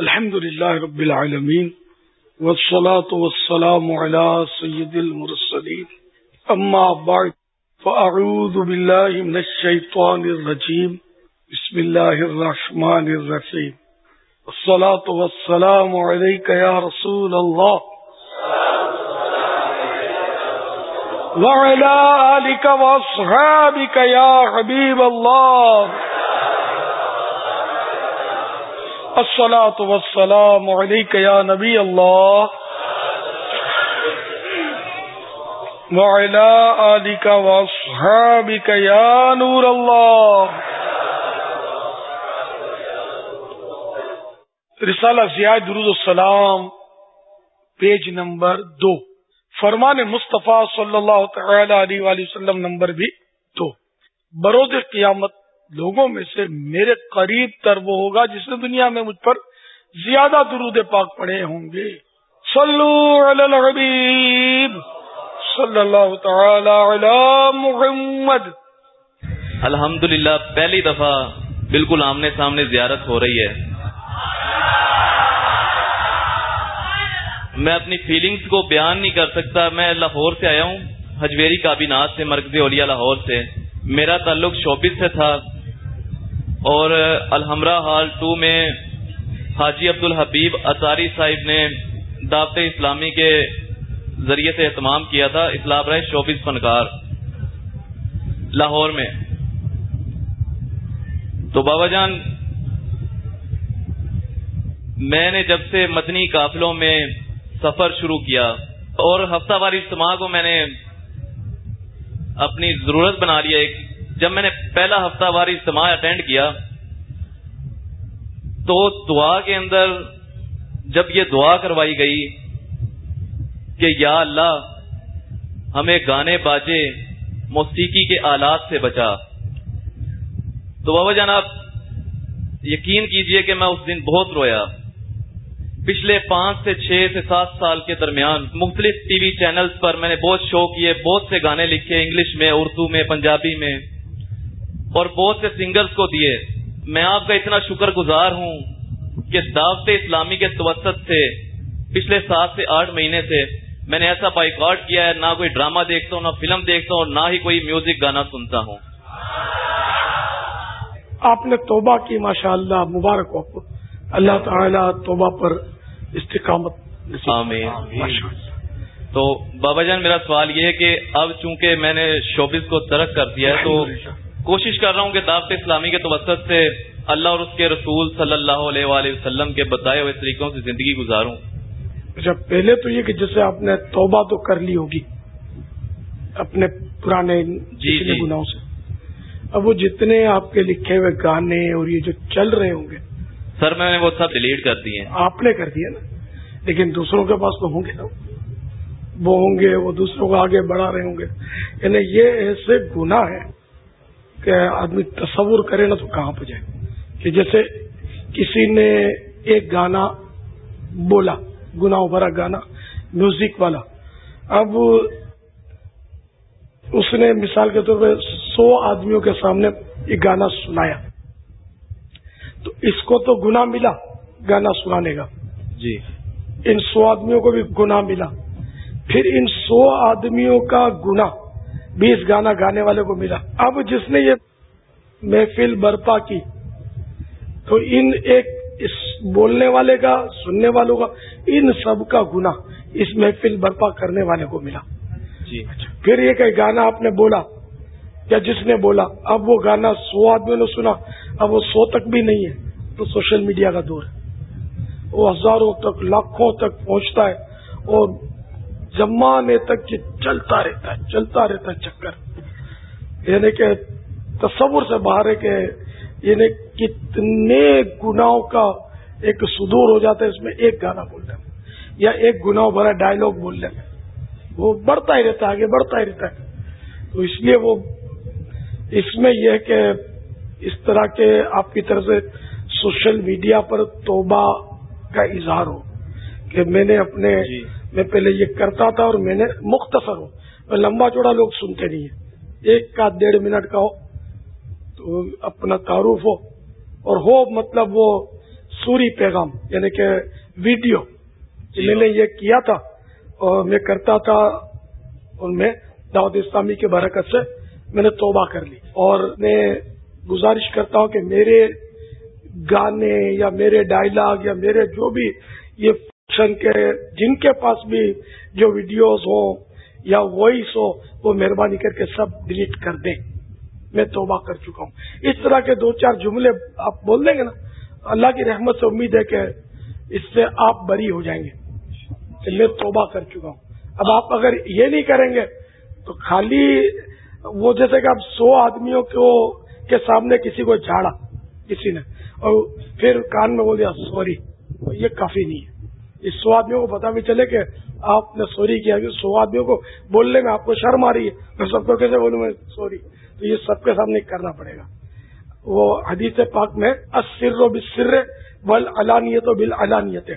الحمد لله رب العالمين والصلاة والسلام على سيد المرسلين أما بعد فأعوذ بالله من الشيطان الرجيم بسم الله الرحمن الرحيم الصلاة والسلام عليك يا رسول الله وعلى آلك واصحابك يا حبيب الله السلاۃ وسلام علیک یا نبی اللہ وعلا آلک واصحابک یا نور اللہ رسالہ زیاد درود السلام پیج نمبر دو. فرمان مصطفیٰ صلی اللہ تعالی علیہ وآلہ وسلم نمبر بھی دو. برود قیامت لوگوں میں سے میرے قریب تر وہ ہوگا جس نے دنیا میں مجھ پر زیادہ درود پاک پڑے ہوں گے۔ صلو علی الحبیب۔ صلی اللہ تعالی علی محمد۔ الحمد پہلی دفعہ بالکل آمنے سامنے زیارت ہو رہی ہے۔ میں اپنی فیلنگز کو بیان نہیں کر سکتا، میں لاہور سے آیا ہوں، حجویری کابینات سے، مرکزی اولیا لاہور سے۔ میرا تعلق شوبز سے تھا۔ اور الحمرہ ہال ٹو میں حاجی عبد الحبیب اطاری صاحب نے دعوت اسلامی کے ذریعے سے اہتمام کیا تھا اسلام رائے شوبز فنکار، لاہور میں۔ تو بابا جان، میں نے جب سے مدنی قافلوں میں سفر شروع کیا اور ہفتہ وار اجتماع کو میں نے اپنی ضرورت بنا لیا، ایک جب میں نے پہلا ہفتہ وار اجتماع اٹینڈ کیا، تو دعا کے اندر جب یہ دعا کروائی گئی کہ یا اللہ، ہمیں گانے باجے موسیقی کے آلات سے بچا۔ تو بابا جان آپ یقین کیجیے کہ میں اس دن بہت رویا۔ پچھلے پانچ سے چھ سے سات سال کے درمیان مختلف ٹی وی چینلز پر میں نے بہت شو کیے، بہت سے گانے لکھے، انگلش میں، اردو میں، پنجابی میں۔ اور بہت سے سنگرز کو دیے۔ میں آپ کا اتنا شکر گزار ہوں کہ دعوت اسلامی کے توسط سے پچھلے سات سے آٹھ مہینے سے میں نے ایسا بائیکاٹ کیا ہے نہ کوئی ڈرامہ دیکھتا ہوں نہ فلم دیکھتا ہوں نہ ہی کوئی میوزک گانا سنتا ہوں۔ آپ نے توبہ کی ماشاء اللہ مبارک ہو۔ اللہ تعالیٰ توبہ پر استقامت آمین۔ تو بابا جان میرا سوال یہ ہے کہ اب چونکہ میں نے شوبز کو ترک کر دیا ہے تو کوشش کر رہا ہوں کہ دعوت اسلامی کے توسط سے اللہ اور اس کے رسول صلی اللہ علیہ وآلہ وسلم کے بتائے ہوئے طریقوں سے زندگی گزاروں۔ اچھا پہلے تو یہ کہ جیسے آپ نے توبہ تو کر لی ہوگی اپنے پرانے جی, جی۔ گناہوں سے۔ اب وہ جتنے آپ کے لکھے ہوئے گانے اور یہ جو چل رہے ہوں گے۔ سر میں نے وہ سب ڈیلیٹ کر دیے آپ نے کر دیا نا۔ لیکن دوسروں کے پاس تو ہوں گے نا۔ وہ ہوں گے وہ دوسروں کو آگے بڑھا رہے ہوں گے۔ یعنی یہ ایسے گناہ ہیں کہ آدمی تصور کرے نا تو کہاں پہ جائے۔ کہ جیسے کسی نے ایک گانا بولا گنا بھرا گانا میوزک والا۔ اب اس نے مثال کے طور پہ سو آدمیوں کے سامنے یہ گانا سنایا۔ تو اس کو تو گنا ملا گانا سنانے کا۔ جی۔ ان سو آدمیوں کو بھی گنا ملا۔ پھر ان سو آدمیوں کا گنا بیس گانا گانے والے کو ملا۔ اب جس نے یہ محفل برپا کی تو ان ایک اس بولنے والے کا سننے والوں کا ان سب کا گنا اس محفل برپا کرنے والے کو ملا۔ جی۔ پھر یہ کہ گانا آپ نے بولا یا جس نے بولا اب وہ گانا سو آدمیوں نے سنا اب وہ سو تک بھی نہیں ہے تو سوشل میڈیا کا دور ہے۔ وہ ہزاروں تک لاکھوں تک پہنچتا ہے اور زمانے تک یہ چلتا رہتا ہے، چلتا رہتا ہے چکر۔ یعنی کہ تصور سے باہر ہے کہ یعنی کتنے گناہوں کا ایک سدور ہو جاتا ہے، اس میں ایک گانا بولنے میں یا ایک گناہ بھرا ڈائلگ بولنے میں وہ بڑھتا ہی رہتا ہے، آگے بڑھتا ہی رہتا ہے۔ تو اس لیے وہ، اس میں یہ کہ اس طرح کے آپ کی طرف سے سوشل میڈیا پر توبہ کا اظہار ہو۔ کہ میں نے اپنے جی۔ میں پہلے یہ کرتا تھا اور میں نے مختصر ہوں۔ لمبا چوڑا لوگ سنتے نہیں ہیں۔ ایک کا ڈیڑھ منٹ کا ہو تو اپنا تعارف ہو اور ہو مطلب وہ سوری پیغام یعنی کہ ویڈیو۔ میں نے یہ کیا تھا اور میں کرتا تھا ان میں دعوت اسلامی کے برکت سے میں نے توبہ کر لی۔ اور میں گزارش کرتا ہوں کہ میرے گانے یا میرے ڈائلاگ یا میرے جو بھی یہ فنکشن کے جن کے پاس بھی جو ویڈیوز ہوں یا وائس ہو، وہ مہربانی کر کے سب ڈیلیٹ کر دیں۔ میں توبہ کر چکا ہوں۔ اس طرح کے دو چار جملے آپ بول دیں گے نا، اللہ کی رحمت سے امید ہے کہ اس سے آپ بری ہو جائیں گے۔ میں توبہ کر چکا ہوں۔ اب آپ اگر یہ نہیں کریں گے تو خالی وہ جیسے کہ اب سو آدمیوں کو کے سامنے کسی کو جھاڑا، کسی نے۔ اور پھر کان میں بول دیا سوری یہ کافی نہیں ہے۔ اس سو آدمیوں کو پتا بھی چلے کہ آپ نے سوری کیا کہ سو آدمیوں کو بولنے میں آپ کو شرم آ رہی ہے۔ میں سب کو کیسے بولوں میں سوری؟ تو یہ سب کے سامنے کرنا پڑے گا۔ وہ حدیث پاک میں اسر و بسر بل علانیت و بل علانیت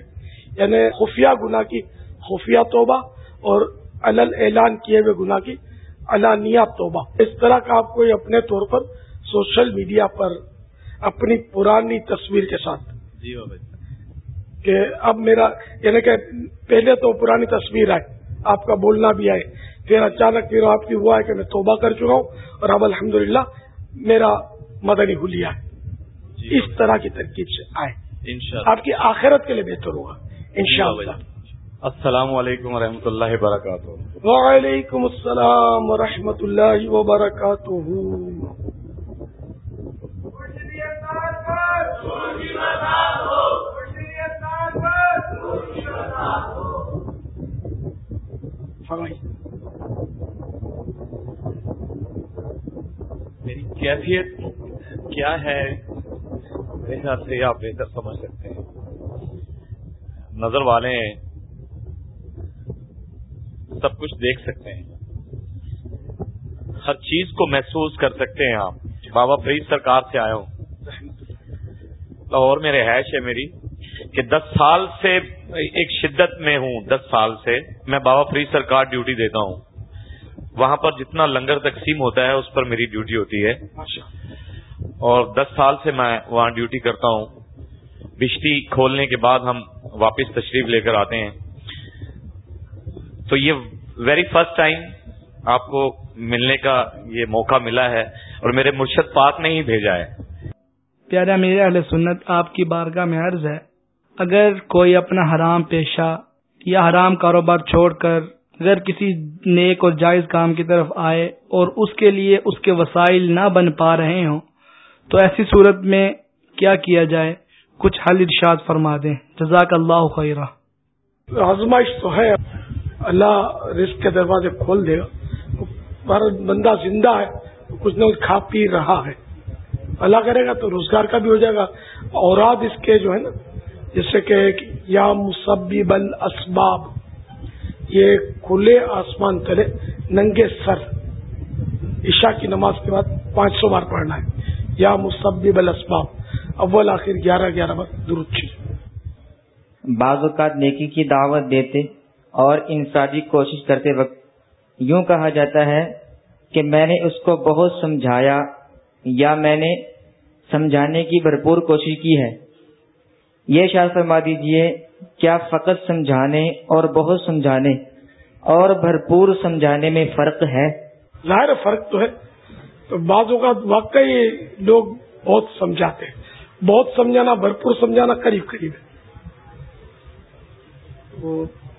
یعنی خفیہ گناہ کی، خفیہ توبہ اور الل اعلان کیے ہوئے گناہ کی، علانیہ توبہ۔ اس طرح کا آپ کو یہ اپنے طور پر سوشل میڈیا پر اپنی پرانی تصویر کے ساتھ۔ جی۔, جی۔ کہ اب میرا یعنی کہ پہلے تو پرانی تصویر آئے آپ کا بولنا بھی آئے۔ پھر اچانک پھر آپ کی وہ آئے کہ میں توبہ کر چکا ہوں اور اب الحمدللہ میرا مدنی حلیہ ہے۔ جی اس طرح کی ترکیب سے آئے۔ آپ کی آخرت کے لیے بہتر ہوگا۔ انشاءاللہ۔ السلام علیکم و اللہ وبرکاتہ۔ وعلیکم السلام و اللہ وبرکاتہ ہاں جی۔ میری کیفیت کیا ہے؟ میرے خیال سے آپ بہتر سمجھ سکتے ہیں۔ نظر والے سب کچھ دیکھ سکتے ہیں۔ ہر چیز کو محسوس کر سکتے ہیں آپ۔ بابا فرید سرکار سے آئے ہوں۔ لاہور میں رہائش ہے میری۔ کہ دس سال سے ایک شدت میں ہوں، دس سال سے میں بابا فرید سرکار ڈیوٹی دیتا ہوں۔ وہاں پر جتنا لنگر تقسیم ہوتا ہے، اس پر میری ڈیوٹی ہوتی ہے۔ اور دس سال سے میں وہاں ڈیوٹی کرتا ہوں۔ بجلی کھولنے کے بعد ہم واپس تشریف لے کر آتے ہیں۔ تو یہ ویری فرسٹ ٹائم آپ کو ملنے کا یہ موقع ملا ہے اور میرے مرشد پاک نے ہی بھیجا ہے۔ پیارا میرے اہل سنت، آپ کی بارگاہ میں عرض ہے اگر کوئی اپنا حرام پیشہ یا حرام کاروبار چھوڑ کر اگر کسی نیک اور جائز کام کی طرف آئے اور اس کے لیے اس کے وسائل نہ بن پا رہے ہوں، تو ایسی صورت میں کیا کیا جائے؟ کچھ حل ارشاد فرما دیں۔ جزاک اللہ خیرہ۔ آزمائش تو ہے۔ اللہ رزق کے دروازے کھول دے۔ گا بندہ زندہ ہے، کچھ نہ کچھ کھا پی رہا ہے۔ اللہ کرے گا تو روزگار کا بھی ہو جائے گا۔ اوراد اس کے جو ہے نا جیسے کہ یا مصبب الاسباب، یہ کھلے آسمان تلے ننگے سر، عشاء کی نماز کے بعد پانچ سو بار پڑھنا ہے۔ یا مصبب الاسباب، اول، آخر، گیارہ گیارہ بار درچ بعض اوقات نیکی کی دعوت دیتے اور انسانی کوشش کرتے وقت یوں کہا جاتا ہے کہ میں نے اس کو بہت سمجھایا یا میں نے سمجھانے کی بھرپور کوشش کی ہے۔ یہ شاہ فرما دیجیے، کیا فقط سمجھانے اور بہت سمجھانے اور بھرپور سمجھانے میں فرق ہے؟ ظاہر فرق تو ہے۔ تو بعض اوقات واقعی لوگ بہت سمجھاتے ہیں۔ بہت سمجھانا، بھرپور سمجھانا قریب قریب ہے۔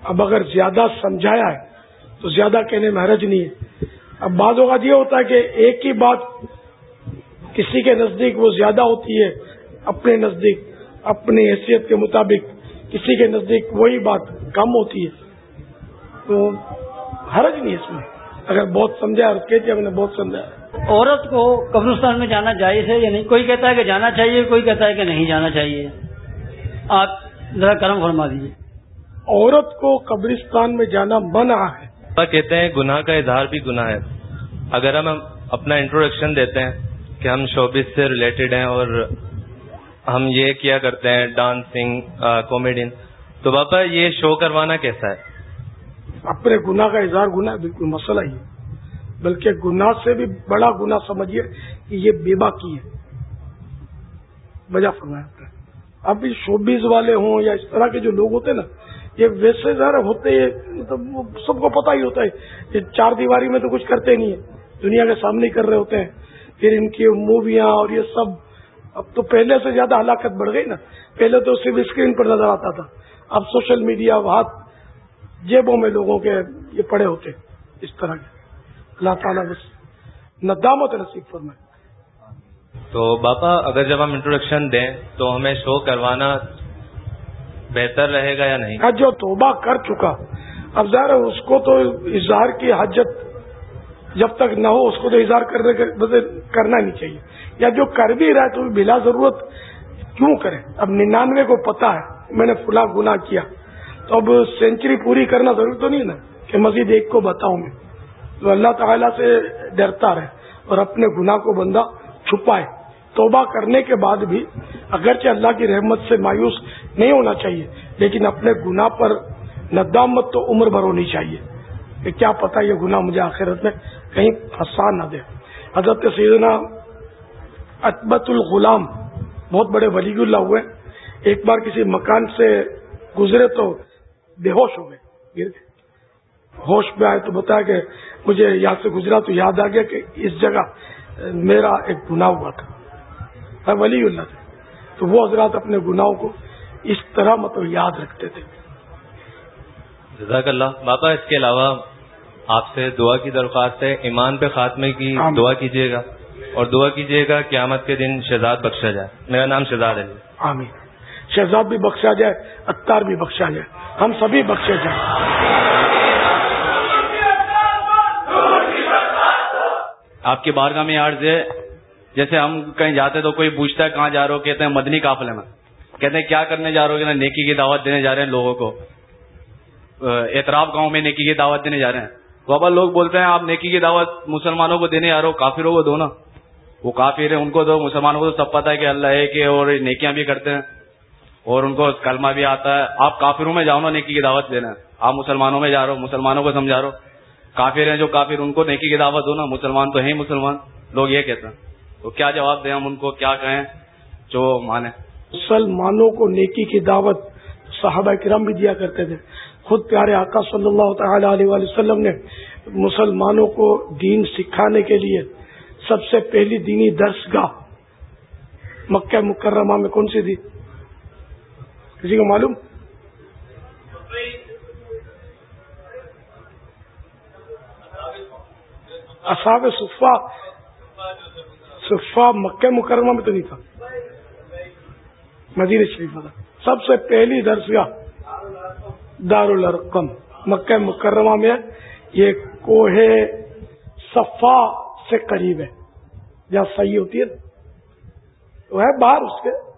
اب اگر زیادہ سمجھایا ہے، تو زیادہ کہنے میں حرج نہیں ہے۔ اب بعض اوقات یہ ہوتا ہے کہ ایک ہی بات کسی کے نزدیک وہ زیادہ ہوتی ہے، اپنے نزدیک اپنی حیثیت کے مطابق کسی کے نزدیک وہی بات کم ہوتی ہے تو حرج نہیں اس میں۔ اگر بہت سمجھا اور کہتے ہم نے بہت سمجھا عورت کو قبرستان میں جانا جائز ہے یا نہیں؟ کوئی کہتا ہے کہ جانا چاہیے کوئی کہتا ہے کہ نہیں جانا چاہیے۔ آپ ذرا کرم فرما دیجیے عورت کو قبرستان میں جانا منع ہے۔ کہتے ہیں گناہ کا اظہار بھی گناہ ہے۔ اگر ہم اپنا انٹروڈکشن دیتے ہیں کہ ہم شوبس سے ریلیٹڈ ہیں اور ہم یہ کیا کرتے ہیں ڈانسنگ کامیڈین تو باپا یہ شو کروانا کیسا ہے؟ اپنے گناہ کا اظہار، گناہ بالکل مسئلہ ہی ہے بلکہ گناہ سے بھی بڑا گناہ سمجھیے کہ یہ بیبا کی ہے۔ وجہ فرمایا ابھی شوبیز والے ہوں یا اس طرح کے جو لوگ ہوتے ہیں نا، یہ ویسے ذرا ہوتے مطلب سب کو پتا ہی ہوتا ہے یہ چار دیواری میں تو کچھ کرتے نہیں ہے دنیا کے سامنے کر رہے ہوتے ہیں۔ پھر ان کی موویاں اور یہ سب اب تو پہلے سے زیادہ ہلاکت بڑھ گئی نا۔ پہلے تو صرف اسکرین پر نظر آتا تھا۔ اب سوشل میڈیا ہاتھ جیبوں میں لوگوں کے یہ پڑے ہوتے اس طرح کے۔ اللہ تعالیٰ بس ندامت نصیب فرمائے۔ تو باپا اگر جب ہم انٹروڈکشن دیں تو ہمیں شو کروانا بہتر رہے گا یا نہیں؟ ہاں، جو توبہ کر چکا۔ اب ظاہر اس کو تو اظہار کی حجت جب تک نہ ہو اس کو تو اظہار کرنے کرنا نہیں چاہیے۔ یا جو کر بھی رہا ہے تو بلا ضرورت کیوں کرے اب ننانوے کو پتا ہے، میں نے فلاں گنا کیا۔ تو اب سینچری پوری کرنا ضروری تو نہیں نا؟ کہ مزید ایک کو بتاؤں میں۔ تو اللہ تعالیٰ سے ڈرتا رہے اور اپنے گناہ کو بندہ چھپائے۔ توبہ کرنے کے بعد بھی اگرچہ اللہ کی رحمت سے مایوس نہیں ہونا چاہیے، لیکن اپنے گناہ پر ندامت تو عمر بھر ہونی چاہیے۔ کہ کیا پتا یہ گناہ مجھے آخرت میں کہیں پھنسا نہ دے۔ حضرت سیدنا اطبت الغلام۔ بہت بڑے ولی اللہ ہوئے۔ ایک بار کسی مکان سے گزرے تو بے ہوش ہو گئے گر گئے۔ ہوش میں آئے تو بتایا کہ مجھے یہاں سے گزرا تو یاد آ گیا کہ اس جگہ میرا ایک گناہ ہوا تھا۔ ولی اللہ تھے تو وہ حضرات اپنے گناہوں کو اس طرح مطلب یاد رکھتے تھے۔ جزاک اللہ۔ بابا اس کے علاوہ آپ سے دعا کی درخواست ہے ایمان پہ خاتمے کی دعا کیجیے گا۔ اور دعا کیجیے گا قیامت کے دن شہزاد بخشا جائے۔ میرا نام شہزاد ہے آمین۔ شہزاد بھی بخشا جائے اتار بھی بخشا جائے۔ ہم سبھی بخشے جائیں۔ آپ کی بارگاہ میں عرض ہے جیسے ہم کہیں جاتے تو کوئی پوچھتا ہے کہاں جا رہے ہو کہتے ہیں مدنی قافلے میں۔ کہتے ہیں کیا کرنے جا رہے ہو نیکی کی دعوت دینے جا رہے ہیں لوگوں کو۔ اعتراف گاؤں میں نیکی کی دعوت دینے جا رہے ہیں۔ بابا لوگ بولتے ہیں آپ نیکی کی دعوت مسلمانوں کو دینے جا رہے ہو کافروں کو دو نا۔ وہ کافر ہیں، ان کو دو مسلمانوں کو تو سب پتا ہے کہ اللہ ہے کہ اور نیکیاں بھی کرتے ہیں۔ اور ان کو کلمہ بھی آتا ہے۔ آپ کافروں میں جاؤ نا نیکی کی دعوت دینا آپ مسلمانوں میں جا رہے ہو، مسلمانوں کو سمجھا رہے ہو۔ کافر ہیں جو کافر، ان کو نیکی کی دعوت دو نا۔ مسلمان تو ہیں مسلمان۔ لوگ یہ کہتے ہیں۔ تو کیا جواب دیں ہم ان کو؟ کیا کہیں؟ جو مانے۔ مسلمانوں کو نیکی کی دعوت صحابہ کرم بھی دیا کرتے تھے۔ خود پیارے آقا صلی اللہ تعالی علیہ وسلم نے مسلمانوں کو دین سکھانے کے لیے سب سے پہلی دینی درس گاہ مکہ مکرمہ میں کون سی تھی؟ کسی کو معلوم؟ اصحاب صفا صفا مکہ مکرمہ میں تو نہیں تھا۔ مزید شریف تھا۔ سب سے پہلی درسگاہ دار الرقم مکہ مکرمہ میں یہ کوہ صفا سے قریب ہے۔ جہاں صحیح ہوتی ہے، وہ ہے باہر اس کے۔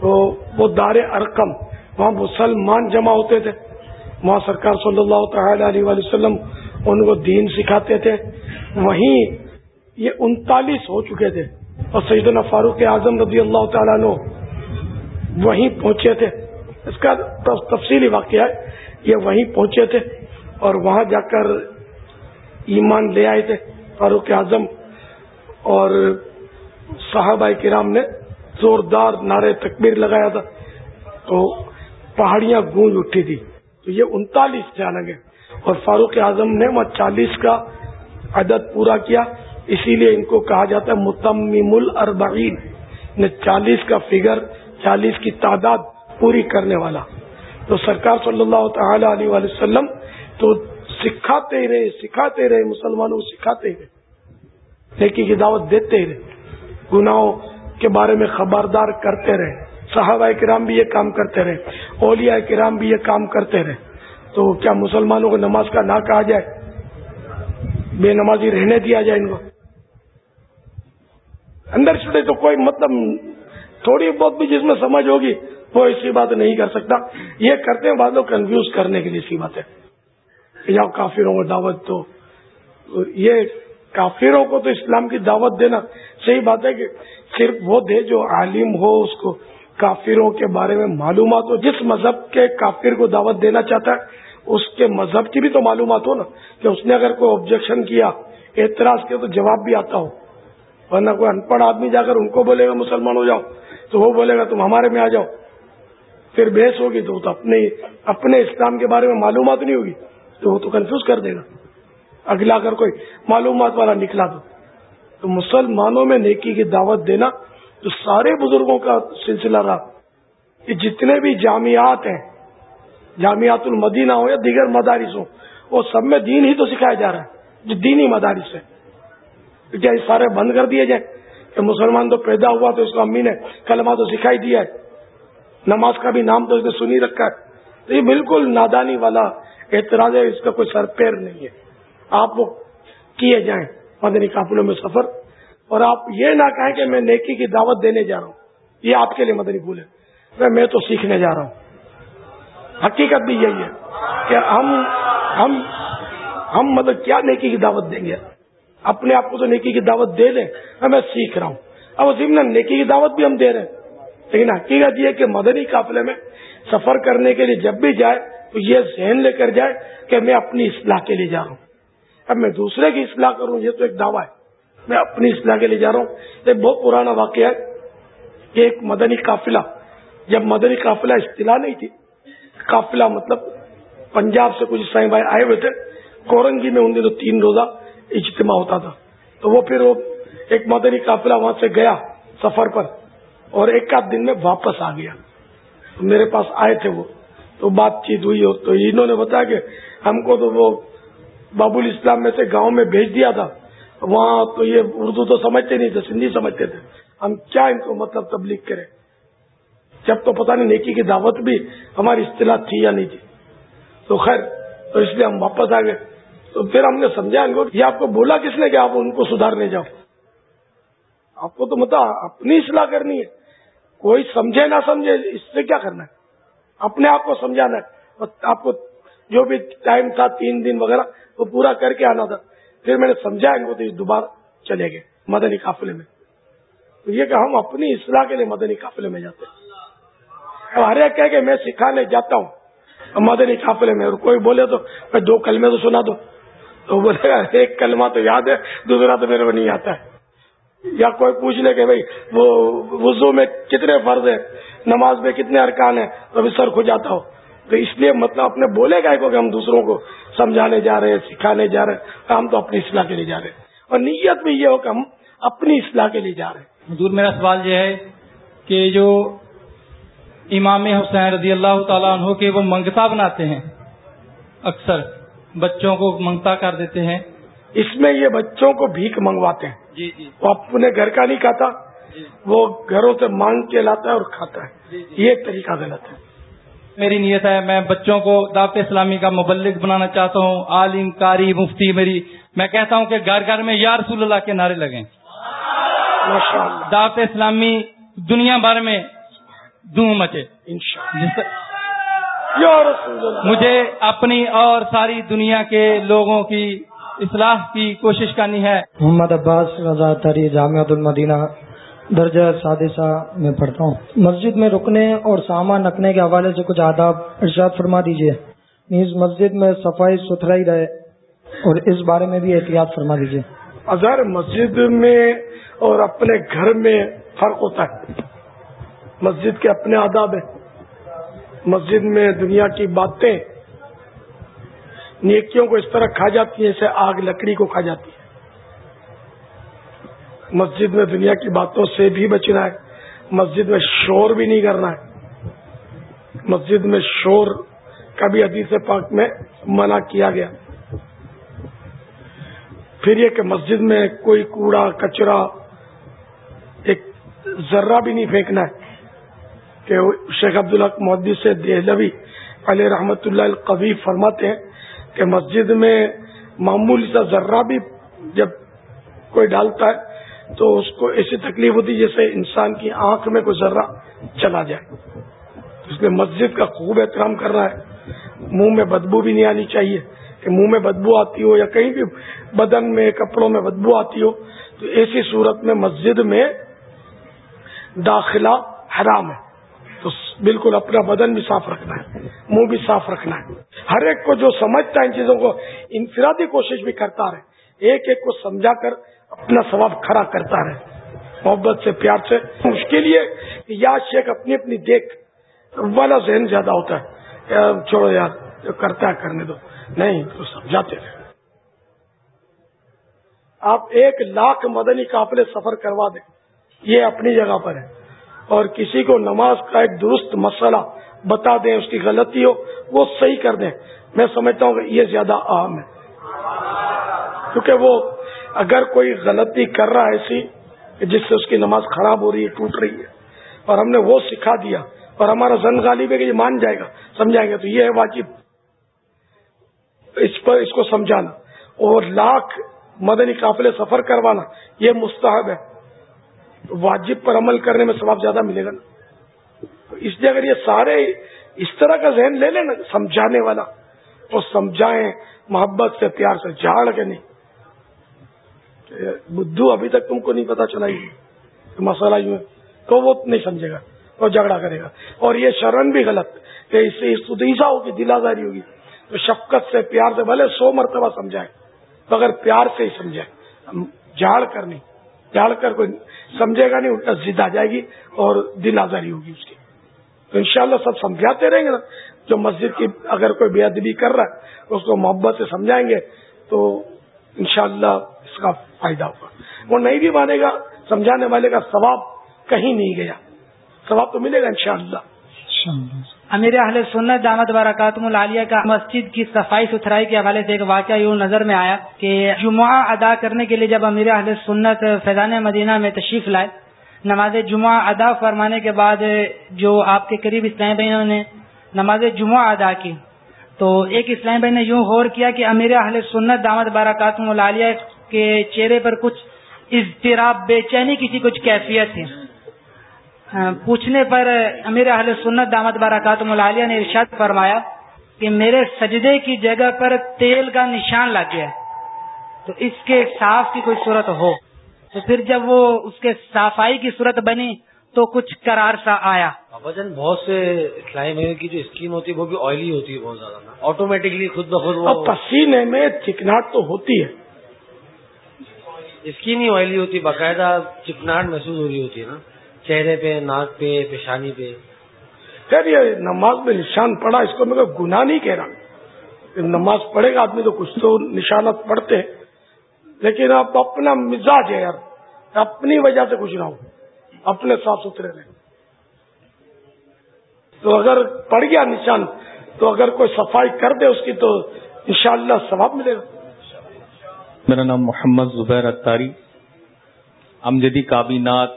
تو وہ دار ارکم وہاں مسلمان جمع ہوتے تھے۔ وہاں سرکار صلی اللہ تعالی علیہ وسلم ان کو دین سکھاتے تھے۔ وہیں یہ انتالیس ہو چکے تھے۔ اور سیدنا فاروق اعظم رضی اللہ تعالیٰ نے وہیں پہنچے تھے۔ اس کا تفصیلی واقعہ ہے، یہ وہیں پہنچے تھے اور وہاں جا کر ایمان لے آئے تھے۔ فاروق اعظم اور صحابہ کرام نے زوردار نعرے تکبیر لگایا تھا تو پہاڑیاں گونج اٹھی تھی۔ تو یہ انتالیس جانا گئے اور فاروق اعظم نے وہ چالیس کا عدد پورا کیا۔ اسی لیے ان کو کہا جاتا ہے متمم الاربعین۔ نے چالیس کا فگر چالیس کی تعداد پوری کرنے والا۔ تو سرکار صلی اللہ تعالی علیہ وسلم تو سکھاتے رہے سکھاتے رہے، مسلمانوں کو سکھاتے رہے۔ نیکی کی دعوت دیتے رہے۔ گناہوں کے بارے میں خبردار کرتے رہے۔ صحابہ کرام بھی یہ کام کرتے رہے۔ اولیاء کرام بھی یہ کام کرتے رہے۔ تو کیا مسلمانوں کو نماز کا نہ کہا جائے؟ بے نمازی رہنے دیا جائے ان کو؟ اندر چھوٹے تو کوئی مطلب تھوڑی بہت بھی جس میں سمجھ ہوگی، وہ ایسی بات نہیں کر سکتا۔ یہ کرتے ہیں بعد کنفیوز کرنے کے لیے اسی بات ہے۔ یا کافروں کو دعوت تو یہ کافروں کو تو اسلام کی دعوت دینا صحیح بات ہے کہ صرف وہ دے جو عالم ہو، اس کو کافروں کے بارے میں معلومات ہو۔ جس مذہب کے کافر کو دعوت دینا چاہتا ہے، اس کے مذہب کی بھی تو معلومات ہو نا۔ کہ اس نے اگر کوئی آبجیکشن کیا، اعتراض کیا، تو جواب بھی آتا ہو۔ ورنہ کوئی ان پڑھ آدمی جا کر ان کو بولے گا، مسلمان ہو جاؤ، تو وہ بولے گا، تم ہمارے میں آ جاؤ۔ پھر بحث ہوگی تو تو اپنے اپنے اسلام کے بارے میں معلومات نہیں ہوگی، تو وہ تو کنفیوز کر دے گا۔ اگلا اگر کوئی معلومات والا نکلا تو تو مسلمانوں میں نیکی کی دعوت دینا تو سارے بزرگوں کا سلسلہ رہا۔ کہ جتنے بھی جامعات ہیں، جامعات المدینہ ہو یا دیگر مدارس ہوں، وہ سب میں دین ہی تو سکھایا جا رہا ہے۔ جو دینی مدارس ہے کیا یہ سارے بند کر دیے جائیں؟ کہ مسلمان تو پیدا ہوا تو اس کو امی نے کلمہ تو سکھائی دیا ہے۔ نماز کا بھی نام تو اس نے سنی رکھا ہے۔ تو یہ بالکل نادانی والا اعتراض ہے، اس کا کوئی سر پیر نہیں ہے۔ آپ وہ کیے جائیں مدنی قافلوں میں سفر۔ اور آپ یہ نہ کہیں کہ میں نیکی کی دعوت دینے جا رہا ہوں۔ یہ آپ کے لیے مدنی بھول ہے۔ میں تو سیکھنے جا رہا ہوں۔ حقیقت بھی یہی ہے کہ ہم ہم ہم مطلب کیا نیکی کی دعوت دیں گے؟ اپنے آپ کو تو نیکی کی دعوت دے دیں۔ میں سیکھ رہا ہوں۔ اب ضمن نیکی کی دعوت بھی ہم دے رہے ہیں۔ لیکن حقیقت یہ کہ مدنی قافلے میں سفر کرنے کے لیے جب بھی جائے تو یہ ذہن لے کر جائے کہ میں اپنی اصلاح کے لیے جا رہا ہوں۔ اب میں دوسرے کی اصلاح کروں، یہ تو ایک دعویٰ ہے۔ میں اپنی اصلاح کے لیے جا رہا ہوں۔ ایک بہت پرانا واقعہ ہے کہ ایک مدنی قافلہ، جب مدنی قافلہ اصطلاح نہیں تھی، قافلہ مطلب پنجاب سے کچھ سائیں بھائی آئے ہوئے تھے، کورنگی میں ان دنوں تین روزہ اجتماع ہوتا تھا۔ تو وہ پھر وہ ایک مدنی قافلہ وہاں سے گیا سفر پر اور ایک آدھ دن میں واپس آ گیا۔ میرے پاس آئے تھے وہ۔ تو بات چیت ہوئی ہو تو انہوں نے بتایا کہ ہم کو تو وہ باب الاسلام میں سے گاؤں میں بھیج دیا تھا۔ وہاں تو یہ اردو تو سمجھتے نہیں تھے، سندھی سمجھتے تھے۔ ہم کیا ان کو مطلب تبلیغ کریں؟ جب تو پتہ نہیں نیکی کی دعوت بھی ہماری اصطلاح تھی یا نہیں تھی۔ تو خیر، تو اس لیے ہم واپس آ گئے۔ تو پھر ہم نے سمجھا ان کو یہ آپ کو بولا کس نے کہ آپ ان کو سدھارنے جاؤ۔ آپ کو تو مطلب اپنی اصلاح کرنی ہے۔ کوئی سمجھے نہ سمجھے، اس سے کیا کرنا ہے؟ اپنے آپ کو سمجھانا ہے۔ آپ کو جو بھی ٹائم تھا تین دن وغیرہ وہ پورا کر کے آنا تھا۔ پھر میں نے سمجھا ان کو تو دوبارہ چلے گئے مدنی قافلے میں۔ تو یہ کہ ہم اپنی اصلاح کے لیے مدنی قافلے میں جاتے ہیں۔ ہر ایک کہ میں سکھانے جاتا ہوں۔ مدنی قافلے میں اور کوئی بولے تو میں دو کلمے تو سنا دو۔ تو بولے گا، ایک کلمہ تو یاد ہے، دوسرا تو میرے کو نہیں آتا ہے۔ یا کوئی پوچھ لے کہ بھائی، وہ وضو میں کتنے فرض ہیں؟ نماز میں کتنے ارکان ہیں؟ تو سر کھو جاتا ہو۔ تو اس لیے مطلب اپنے بولے گا کہ ہم دوسروں کو سمجھانے جا رہے ہیں سکھانے جا رہے ہیں ہم تو اپنی اصلاح کے لیے جا رہے ہیں۔ اور نیت بھی یہ ہو کہ ہم اپنی اصلاح کے لیے جا رہے ہیں۔ حضور میرا سوال یہ ہے کہ جو امام حسین رضی اللہ تعالیٰ عنہ کے وہ منگتا بناتے ہیں اکثر بچوں کو منگتا کر دیتے ہیں۔ اس میں یہ بچوں کو بھیک منگواتے ہیں۔ جی جی۔ وہ اپنے گھر کا نہیں کھاتا جی۔ وہ گھروں سے مانگ کے لاتا ہے اور کھاتا ہے۔ جی، جی۔ یہ طریقہ غلط ہے۔ میری نیت ہے میں بچوں کو دعوت اسلامی کا مبلک بنانا چاہتا ہوں۔ عالم کاری مفتی میری میں کہتا ہوں کہ گھر گھر میں یا رسول اللہ کے نعرے لگیں۔ دعوت اسلامی دنیا بھر میں دھوم مچے۔ مجھے اپنی اور ساری دنیا کے لوگوں کی اصلاح کی کوشش کرنی ہے۔ محمد عباس رضا تری جامعۃ المدینہ۔ درجہ سادشہ میں پڑھتا ہوں۔ مسجد میں رکنے اور سامان رکھنے کے حوالے سے کچھ آداب ارشاد فرما دیجیے نیز مسجد میں صفائی ستھرائی رہے اور اس بارے میں بھی احتیاط فرما دیجیے اگر مسجد میں اور اپنے گھر میں فرق ہوتا ہے، مسجد کے اپنے آداب ہیں، مسجد میں دنیا کی باتیں نیکیوں کو اس طرح کھا جاتی ہیں جیسے آگ لکڑی کو کھا جاتی ہے۔ مسجد میں دنیا کی باتوں سے بھی بچنا ہے۔ مسجد میں شور بھی نہیں کرنا ہے۔ مسجد میں شور کا بھی حدیث پاک میں منع کیا گیا۔ پھر یہ کہ مسجد میں کوئی کوڑا، کچرا، ایک ذرہ بھی نہیں پھینکنا ہے۔ کہ شیخ عبدالحق مودی سے دہلوی علیہ رحمت اللہ القوی فرماتے ہیں کہ مسجد میں معمولی سا ذرہ بھی جب کوئی ڈالتا ہے تو اس کو ایسی تکلیف ہوتی جیسے انسان کی آنکھ میں کوئی ذرہ چلا جائے۔ اس لیے مسجد کا خوب احترام کر رہا ہے۔ منہ میں بدبو بھی نہیں آنی چاہیے کہ منہ میں بدبو آتی ہو یا کہیں بھی بدن میں کپڑوں میں بدبو آتی ہو۔ تو ایسی صورت میں مسجد میں داخلہ حرام ہے۔ تو بالکل اپنا بدن بھی صاف رکھنا ہے۔ منہ بھی صاف رکھنا ہے۔ ہر ایک کو جو سمجھتا ہے ان چیزوں کو، انفرادی کوشش بھی کرتا رہے۔ ایک ایک کو سمجھا کر اپنا ثواب کھڑا کرتا رہے۔ محبت سے، پیار سے مشکل یہ کہ یا شیخ اپنی اپنی دیکھ، والا ذہن زیادہ ہوتا ہے۔ چھوڑو یار جو کرتا ہے، کرنے دو۔ نہیں، تو سمجھاتے رہے آپ ایک لاکھ مدنی قافلے سفر کروا دیں۔ یہ اپنی جگہ پر ہے۔ اور کسی کو نماز کا ایک درست مسئلہ بتا دیں، اس کی غلطی ہو، وہ صحیح کر دیں۔ میں سمجھتا ہوں کہ یہ زیادہ اہم ہے۔ کیونکہ وہ اگر کوئی غلطی کر رہا ہے ایسی جس سے اس کی نماز خراب ہو رہی ہے، ٹوٹ رہی ہے، اور ہم نے وہ سکھا دیا اور ہمارا زن غالب ہے کہ یہ مان جائے گا سمجھائیں گے تو یہ ہے واجب۔ اس پر اس کو سمجھانا اور لاکھ مدنی قافلے سفر کروانا، یہ مستحب ہے۔ واجب پر عمل کرنے میں ثواب زیادہ ملے گا نا۔ اس لیے اگر یہ سارے اس طرح کا ذہن لے لیں نا، سمجھانے والا وہ سمجھائیں، محبت سے، پیار سے، جھاڑ کے نہیں۔ بدھو، ابھی تک تم کو نہیں پتا چلا یہ مسئلہ یوں ہے۔ تو وہ نہیں سمجھے گا وہ جھگڑا کرے گا۔ اور یہ شرن بھی غلط کہ اس سے ستیسا ہوگی دلازاری ہوگی۔ تو شفقت سے، پیار سے بھلے سو مرتبہ سمجھائے۔ مگر پیار سے ہی سمجھائے۔ جھاڑ کر نہیں، جھاڑ کر کوئی سمجھے گا نہیں الٹا ضد آ جائے گی اور دل آزاری ہوگی اس کی۔ تو انشاءاللہ سب سمجھاتے رہیں گے نا۔ جو مسجد کی اگر کوئی بے ادبی کر رہا ہے، اس کو محبت سے سمجھائیں گے، تو انشاءاللہ اس کا فائدہ ہوگا۔ وہ نہیں بھی مانے گا، سمجھانے والے کا ثواب کہیں نہیں گیا۔ ثواب تو ملے گا انشاءاللہ۔ امیر اہل سنت دامت برکاتم العالیہ کا مسجد کی صفائی ستھرائی کے حوالے سے ایک واقعہ یوں نظر میں آیا کہ جمعہ ادا کرنے کے لیے جب امیر اہل سنت فیضان مدینہ میں تشریف لائے، نماز جمعہ ادا فرمانے کے بعد جو آپ کے قریب اسلام بہنوں نے نماز جمعہ ادا کی، تو ایک اسلام بھائی نے یوں غور کیا کہ امیر اہل سنت دامت برکاتم العالیہ کے چہرے پر کچھ اضطراب بے چینی کسی کچھ کیفیت ہے پوچھنے پر امیر اہل سنت دامت باراکات ملالیہ نے ارشاد فرمایا کہ میرے سجدے کی جگہ پر تیل کا نشان لگ گیا تو اس کے صاف کی کوئی صورت ہو۔ تو پھر جب وہ اس کے صافائی کی صورت بنی تو کچھ قرار سا آیا۔ وجن بہت سے اسلائی کی جو اسکیم ہوتی ہے وہ بھی آئلی ہوتی ہے بہت زیادہ آٹومیٹکلی خود بخود پسینے میں چکناٹ تو ہوتی ہے۔ اسکیم ہی آئلی ہوتی ہے باقاعدہ چکناٹ محسوس ہو رہی ہوتی ہے نا۔ چہرے پہ، ناک پہ، پیشانی پہ۔ خیر یہ نماز میں نشان پڑا، اس کو میں گناہ نہیں کہہ رہا۔ نماز پڑھے گا آدمی تو کچھ تو نشانت پڑھتے لیکن آپ اپنا مزاج ہے یار، اپنی وجہ سے کچھ نہ ہو۔ اپنے صاف ستھرے رہے تو اگر پڑ گیا نشان، تو اگر کوئی صفائی کر دے اس کی تو انشاءاللہ ثواب ملے گا۔ میرا نام محمد زبیر اتاری امجدی کابینات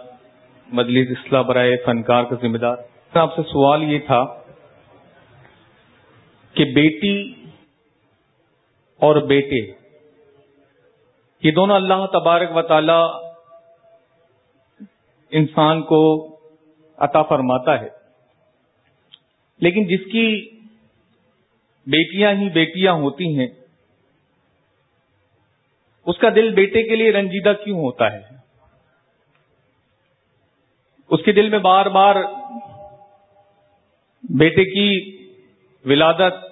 مجلس اصلاح برائے فنکار کا ذمہ دار۔ آپ سے سوال یہ تھا کہ بیٹی اور بیٹے، یہ دونوں اللہ تبارک و تعالی انسان کو عطا فرماتا ہے۔ لیکن جس کی بیٹیاں ہی بیٹیاں ہوتی ہیں اس کا دل بیٹے کے لیے رنجیدہ کیوں ہوتا ہے؟ اس کے دل میں بار بار بیٹے کی ولادت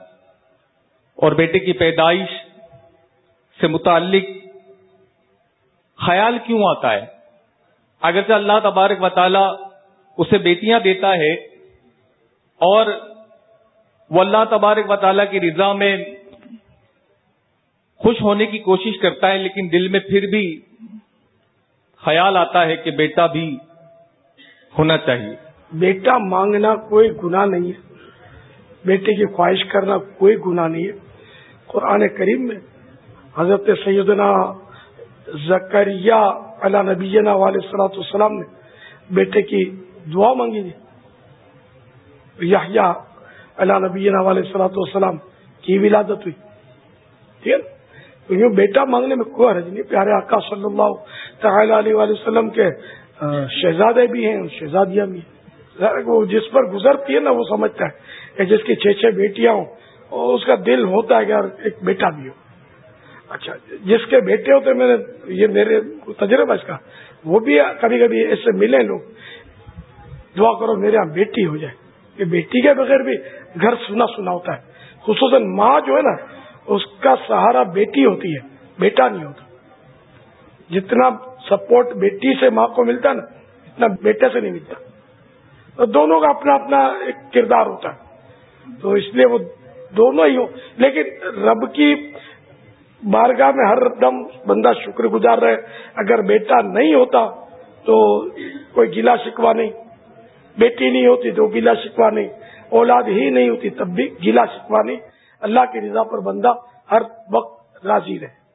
اور بیٹے کی پیدائش سے متعلق خیال کیوں آتا ہے؟ اگرچہ اللہ تبارک و تعالی اسے بیٹیاں دیتا ہے اور وہ اللہ تبارک و تعالیٰ کی رضا میں خوش ہونے کی کوشش کرتا ہے لیکن دل میں پھر بھی خیال آتا ہے کہ بیٹا بھی ہونا چاہیے۔ بیٹا مانگنا کوئی گناہ نہیں ہے۔ بیٹے کی خواہش کرنا کوئی گناہ نہیں ہے۔ قرآن کریم میں حضرت سیدنا زکریہ علا نبینا والے صلاحت السلام نے بیٹے کی دعا مانگی تھی۔ یا اللہ نبینا والے صلاحت والسلام کی ولادت ہوئی۔ ٹھیک ہے۔ تو یوں بیٹا مانگنے میں کوئی حرج نہیں، پیارے آقا صلی اللہ تعالی علیہ وسلم کے شہزادے بھی ہیں شہزادیاں بھی ہیں۔ وہ جس پر گزرتی ہے نا، وہ سمجھتا ہے کہ جس کی چھ چھ بیٹیاں ہوں، اور اس کا دل ہوتا ہے کہ یار ایک بیٹا بھی ہو۔ اچھا جس کے بیٹے ہوتے میں نے یہ میرے تجربہ اس کا، وہ بھی کبھی کبھی ایسے ملے لوگ۔ دعا کرو میرے یہاں بیٹی ہو جائے، کہ بیٹی کے بغیر بھی گھر سنا سنا ہوتا ہے۔ خصوصاً ماں جو ہے نا اس کا سہارا بیٹی ہوتی ہے، بیٹا نہیں ہوتا۔ جتنا سپورٹ بیٹی سے ماں کو ملتا نا، اتنا بیٹے سے نہیں ملتا۔ تو دونوں کا اپنا اپنا ایک کردار ہوتا ہے۔ تو اس لیے وہ دونوں ہی ہو۔ لیکن رب کی بارگاہ میں ہر دم بندہ شکر گزار رہے۔ اگر بیٹا نہیں ہوتا تو کوئی گلا شکوا نہیں۔ بیٹی نہیں ہوتی تو گلا شکوا نہیں۔ اولاد ہی نہیں ہوتی تب بھی گلا شکوا نہیں۔ اللہ کی رضا پر بندہ ہر وقت راضی رہے۔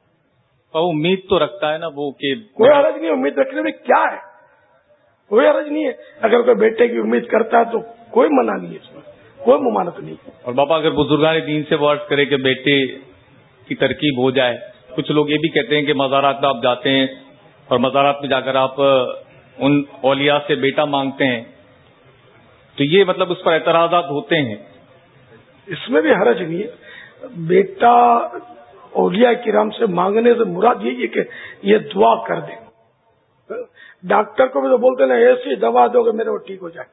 امید تو رکھتا ہے نا وہ کہ کوئی حرج نہیں امید رکھنے میں کیا ہے؟ کوئی حرج نہیں ہے۔ اگر کوئی بیٹے کی امید کرتا ہے تو کوئی منع نہیں ہے اس میں کوئی ممانت نہیں۔ اور باپا اگر بزرگان دین سے ورڈ کرے کہ بیٹے کی ترکیب ہو جائے کچھ لوگ یہ بھی کہتے ہیں کہ مزارات میں آپ جاتے ہیں اور مزارات میں جا کر آپ ان اولیاء سے بیٹا مانگتے ہیں۔ تو یہ مطلب اس پر اعتراضات ہوتے ہیں۔ اس میں بھی حرج نہیں ہے۔ بیٹا اولیاء کرام سے مانگنے سے مراد یہ کہ یہ دعا کر دیں ڈاکٹر کو بھی تو بولتے نا، ایسی دوا دو کہ میرے وہ ٹھیک ہو جائے۔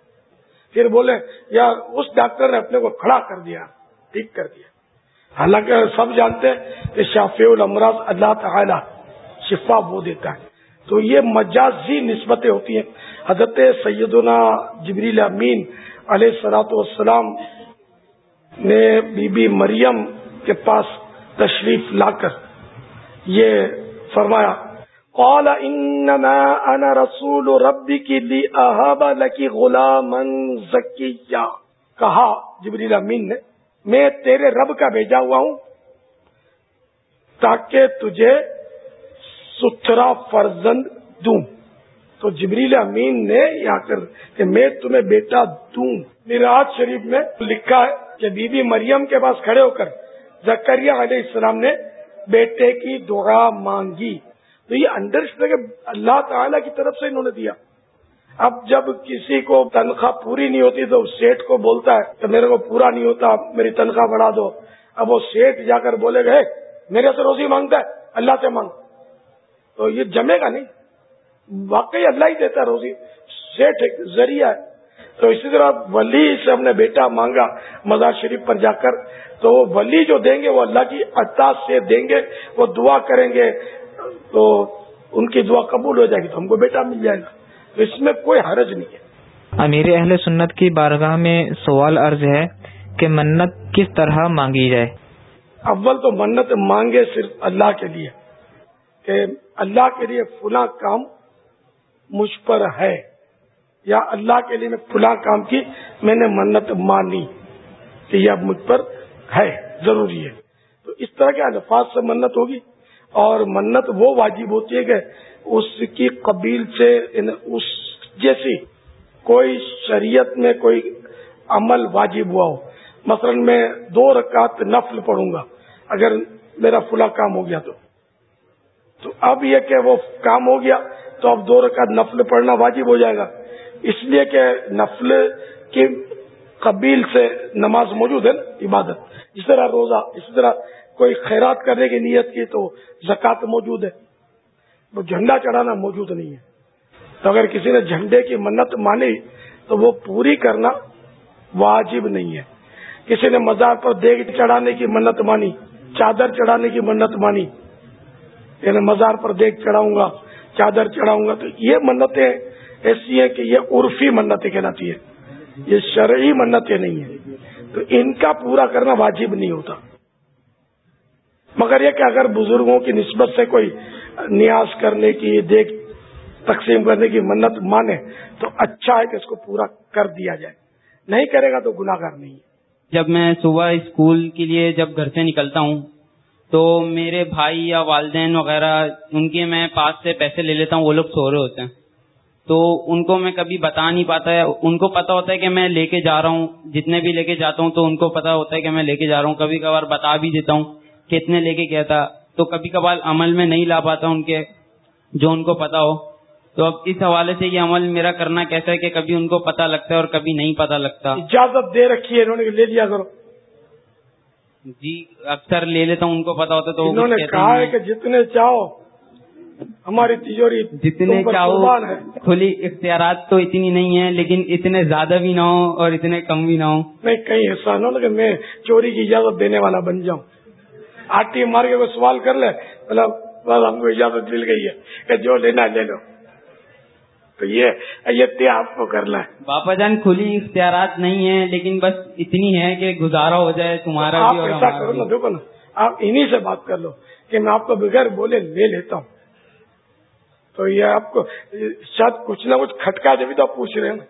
پھر بولے، یا اس ڈاکٹر نے اپنے کو کھڑا کر دیا، ٹھیک کر دیا۔ حالانکہ سب جانتے ہیں کہ شافی الامراض اللہ تعالی شفا وہ دیتا ہے۔ تو یہ مجازی نسبتیں ہوتی ہیں۔ حضرت سیدنا جبریل امین علیہ سلاۃ والسلام نے بی بی مریم کے پاس تشریف لا کر یہ فرمایا، قال انما انا رسول ربك لاهب لك غلاما زكيا کہا جبریل امین نے، میں تیرے رب کا بھیجا ہوا ہوں تاکہ تجھے ستھرا فرزند دوں۔ تو جبریل امین نے یہاں کر کہ میں تمہیں بیٹا دوں۔ میراج شریف میں لکھا ہے کہ بی بی مریم کے پاس کھڑے ہو کر زکریہ علیہ السلام نے بیٹے کی دعا مانگی۔ تو یہ انڈرسٹینڈ کہ اللہ تعالی کی طرف سے انہوں نے دیا۔ اب جب کسی کو تنخواہ پوری نہیں ہوتی تو سیٹ کو بولتا ہے کہ میرے کو پورا نہیں ہوتا، میری تنخواہ بڑھا دو۔ اب وہ سیٹ جا کر بولے گئے میرے سے روزی مانگتا ہے، اللہ سے مانگ۔ تو یہ جمے گا نہیں، واقعی اللہ ہی دیتا ہے روزی۔ سیٹ ایک ذریعہ ہے۔ تو اسی طرح ولی سے ہم نے بیٹا مانگا مزار شریف پر جا کر تو وہ ولی جو دیں گے وہ اللہ کی عطا سے دیں گے وہ دعا کریں گے تو ان کی دعا قبول ہو جائے گی تو ہم کو بیٹا مل جائے گا۔ تو اس میں کوئی حرج نہیں ہے۔ امیر اہل سنت کی بارگاہ میں سوال عرض ہے کہ منت کس طرح مانگی جائے؟ اول تو منت مانگے صرف اللہ کے لیے کہ اللہ کے لیے فلاں کام مجھ پر ہے۔ یا اللہ کے لیے میں فلاں کام کی میں نے منت مانی کہ یہ اب مجھ پر ہے، ضروری ہے۔ تو اس طرح کے الفاظ سے منت ہوگی اور منت وہ واجب ہوتی ہے کہ اس کی قبیل سے یعنی اس جیسی کوئی شریعت میں کوئی عمل واجب ہوا ہو۔ مثلا میں دو رکعت نفل پڑھوں گا، اگر میرا فلا کام ہو گیا تو۔ تو اب یہ کہ وہ کام ہو گیا تو اب دو رکعت نفل پڑھنا واجب ہو جائے گا۔ اس لیے کہ نفل کی قبیل سے نماز موجود ہے نا، عبادت۔ اس طرح روزہ اسی طرح کوئی خیرات کرنے کی نیت کی تو زکات موجود ہے۔ وہ جھنڈا چڑھانا موجود نہیں ہے۔ تو اگر کسی نے جھنڈے کی منت مانی تو وہ پوری کرنا واجب نہیں ہے۔ کسی نے مزار پر دیگ چڑھانے کی منت مانی، چادر چڑھانے کی منت مانی یعنی مزار پر دیگ چڑھاؤں گا، چادر چڑھاؤں گا، تو یہ منتیں ایسی ہیں کہ یہ عرفی منتیں کہلاتی ہے یہ شرعی منتیں نہیں ہیں۔ تو ان کا پورا کرنا واجب نہیں ہوتا۔ مگر یہ کہ اگر بزرگوں کی نسبت سے کوئی نیاز کرنے کی، دیکھ، تقسیم کرنے کی منت مانے، تو اچھا ہے کہ اس کو پورا کر دیا جائے۔ نہیں کرے گا تو گناگار نہیں ہے۔ جب میں صبح اسکول کے لیے جب گھر سے نکلتا ہوں، تو میرے بھائی یا والدین وغیرہ، ان کے میں پاس سے پیسے لے لیتا ہوں، وہ لوگ سو رہے ہوتے ہیں۔ تو ان کو میں کبھی بتا نہیں پاتا ہے۔ ان کو پتا ہوتا ہے کہ میں لے کے جا رہا ہوں۔ جتنے بھی لے کے جاتا ہوں تو ان کو پتا ہوتا ہے کہ میں لے کے جا رہا ہوں۔ کبھی کبھار بتا بھی دیتا ہوں کتنے لے کے گیا تھا۔ تو کبھی کبھار عمل میں نہیں لا پاتا ان کے جو ان کو پتا ہو۔ تو اب اس حوالے سے یہ عمل میرا کرنا کیسا ہے کہ کبھی ان کو پتا لگتا ہے اور کبھی نہیں پتا لگتا۔ اجازت دے رکھی ہے انہوں نے لے لیا کرو۔ جی اکثر لے لیتا ہوں ان کو پتا ہوتا تو انہوں نے کہا ہے کہ جتنے چاہو۔ ہماری تیجوری جتنے چاہو کھلی اختیارات تو اتنی نہیں ہے لیکن اتنے زیادہ بھی نہ ہو اور اتنے کم بھی نہ ہو نہیں کہیں ایسا نہ کہ میں چوری کی اجازت دینے والا بن جاؤں۔ آٹی مار کے کوئی سوال کر لے مطلب بس ہم کو اجازت مل گئی ہے کہ جو لینا لے لو۔ تو یہ یہ آپ کو کرنا ہے۔ باپا جان کھلی اختیارات نہیں ہیں لیکن بس اتنی ہے کہ گزارا ہو جائے تمہارا آپ بھی اور ایسا کرو نا۔ دیکھو نا آپ انہی سے بات کر لو کہ میں آپ کو بغیر بولے لے لیتا ہوں۔ تو یہ آپ کو شاید کچھ نہ کچھ کھٹکا جبھی تو آپ پوچھ رہے ہیں نا۔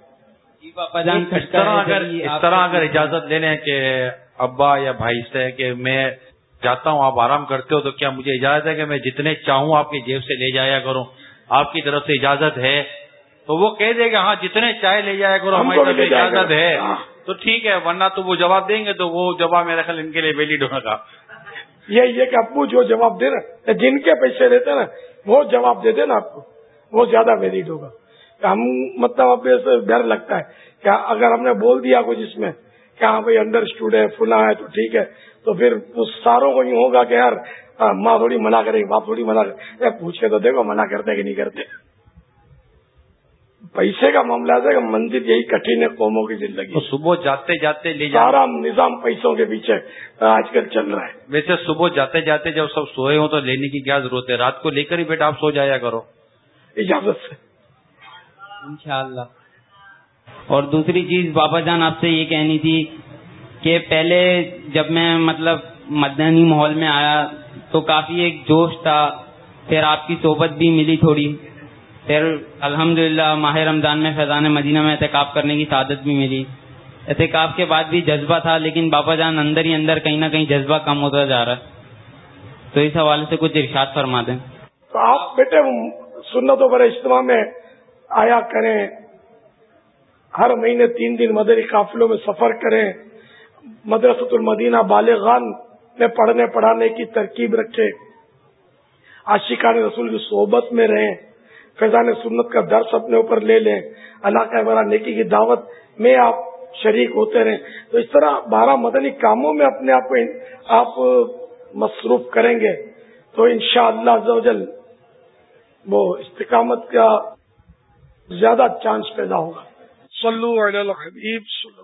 جی جان اس طرح اگر اس طرح اگر اجازت لے لیں کہ ابا یا بھائی سے کہ میں جاتا ہوں آپ آرام کرتے ہو تو کیا مجھے اجازت ہے کہ میں جتنے چاہوں آپ کی جیب سے لے جایا کروں؟ آپ کی طرف سے اجازت ہے۔ تو وہ کہہ دے گا ہاں جتنے چائے لے جایا کرو ہم ہماری طرف سے اجازت۔ ہے۔ ہاں۔ تو ٹھیک ہے ورنہ تو وہ جواب دیں گے تو وہ جواب میرا خیال ان کے لیے ویلڈ ہوگا۔ یہ یہ کہ ابو جو جواب دے نا جن کے پیسے دیتے نا، وہ جواب دے دے نا آپ کو۔ وہ زیادہ ویلڈ ہوگا۔ ہم مطلب اب ایسے ڈر لگتا ہے کہ اگر ہم نے بول دیا کچھ اس میں کہ ہاں بھائی انڈرسٹوڈ ہے، فلاں ہے تو ٹھیک ہے، تو پھر وہ ساروں کو یوں ہوگا کہ یار ہاں، ماں تھوڑی منع کرے گی باپ تھوڑی منع کرے۔ پوچھ کے تو دیکھو منع کرتے کہ نہیں کرتے۔ پیسے کا معاملہ ہے کہ منزل یہی کٹھن ہے قوموں کی زندگی۔ تو صبح جاتے جاتے لے جا سارا نظام پیسوں کے پیچھے آج کل چل رہا ہے۔ ویسے صبح جاتے جاتے جب سب سوئے ہوں تو لینے کی کیا ضرورت ہے؟ رات کو لے کر ہی بیٹا آپ سو جایا کرو۔ اجازت سے۔ انشاءاللہ۔ اور دوسری چیز بابا جان آپ سے یہ کہنی تھی کہ پہلے جب میں مطلب مدنی ماحول میں آیا تو کافی ایک جوش تھا پھر آپ کی صحبت بھی ملی تھوڑی۔ پھر الحمدللہ ماہ رمضان میں فیضان مدینہ میں احتکاب کرنے کی سعادت بھی ملی۔ احتکاب کے بعد بھی جذبہ تھا، لیکن بابا جان اندر ہی اندر کہیں نہ کہیں جذبہ کم ہوتا جا رہا ہے۔ تو اس حوالے سے کچھ ارشاد فرما دیں۔ تو آپ بیٹے سنتوں پر اجتماع میں آیا کریں، ہر مہینے تین دن مدری قافلوں میں سفر کریں، مدرسۃ المدینہ بالغان میں پڑھنے پڑھانے کی ترکیب رکھے عاشقان رسول کی صحبت میں رہیں۔ فیضان سنت کا درس اپنے اوپر لے لیں۔ اللہ کا بڑا نیکی کی دعوت میں آپ شریک ہوتے رہیں۔ تو اس طرح بارہ مدنی کاموں میں اپنے آپ کو آپ مصروف کریں گے۔ تو انشاءاللہ شاء اللہ وہ استقامت کا زیادہ چانس پیدا ہوگا۔ صلو علی الحبیب صلی